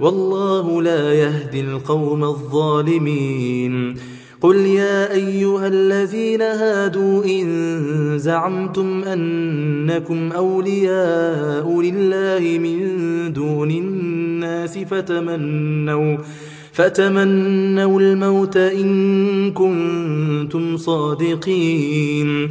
والله لا يهدي القوم الظالمين. قل يا أيها الذين هادوا إن زعمتم أنكم أولياء لله من دون الناس فتمنوا فتمنوا الموت إن كنتم صادقين.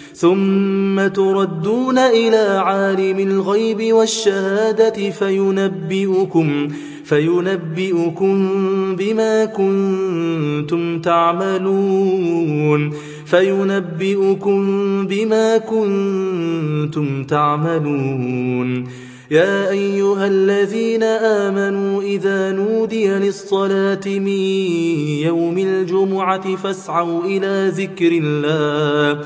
ثم تردون إلى عالم الغيب والشهادة فينبئكم فينبئكم بما كنتم تعملون فينبئكم بما كنتم تعملون. يا أيها الذين آمنوا إذا نودي للصلاة من يوم الجمعة فاسعوا إلى ذكر الله